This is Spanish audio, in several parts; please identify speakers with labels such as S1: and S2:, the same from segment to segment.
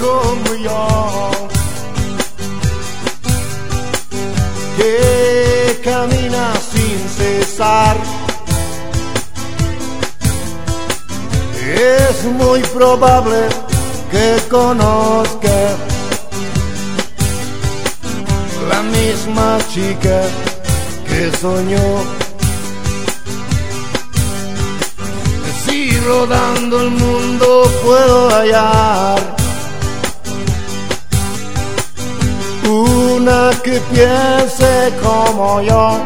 S1: como yo, que camina sin cesar. Es muy probable que conozca la misma chica que soñó. Si rodando el mundo puedo hallar. Una que piense como yo,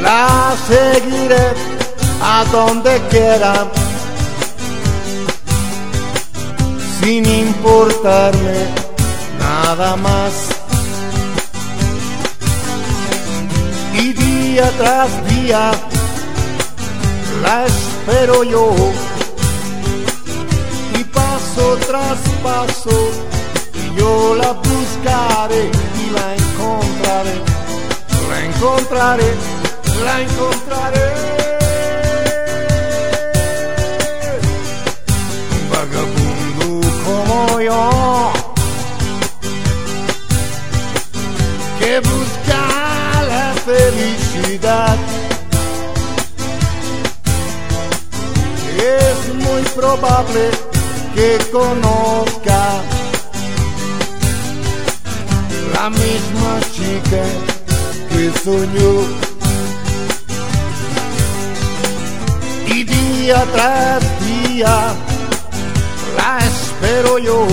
S1: la seguiré a donde quiera, sin importarme nada más. Y día tras día la espero yo. Y paso tras paso, y yo la buscaré y la encontraré, la encontraré, la encontraré. Un vagabundo como yo, que busca la felicidad. Probable que conozca la misma chica que soñó. Y día tras día la espero yo.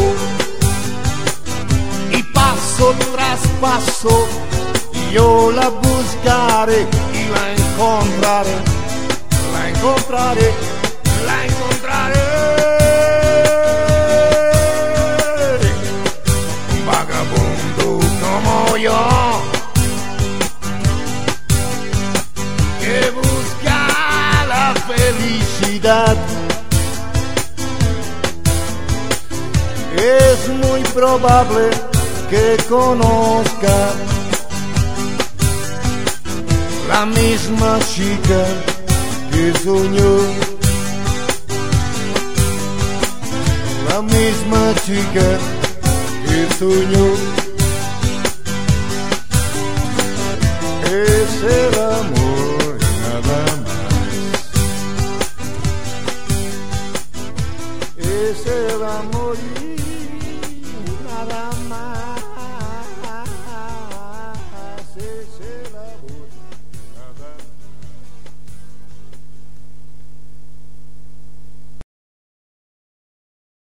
S1: Y paso tras paso yo la buscaré y la encontraré, la encontraré la encontraré. Un vagabundo como yo, que busca la felicidad. Es muy probable que conozca la misma chica que soñó. la misma chica que soñó. Es el amor y nada más. Es el amor y nada más.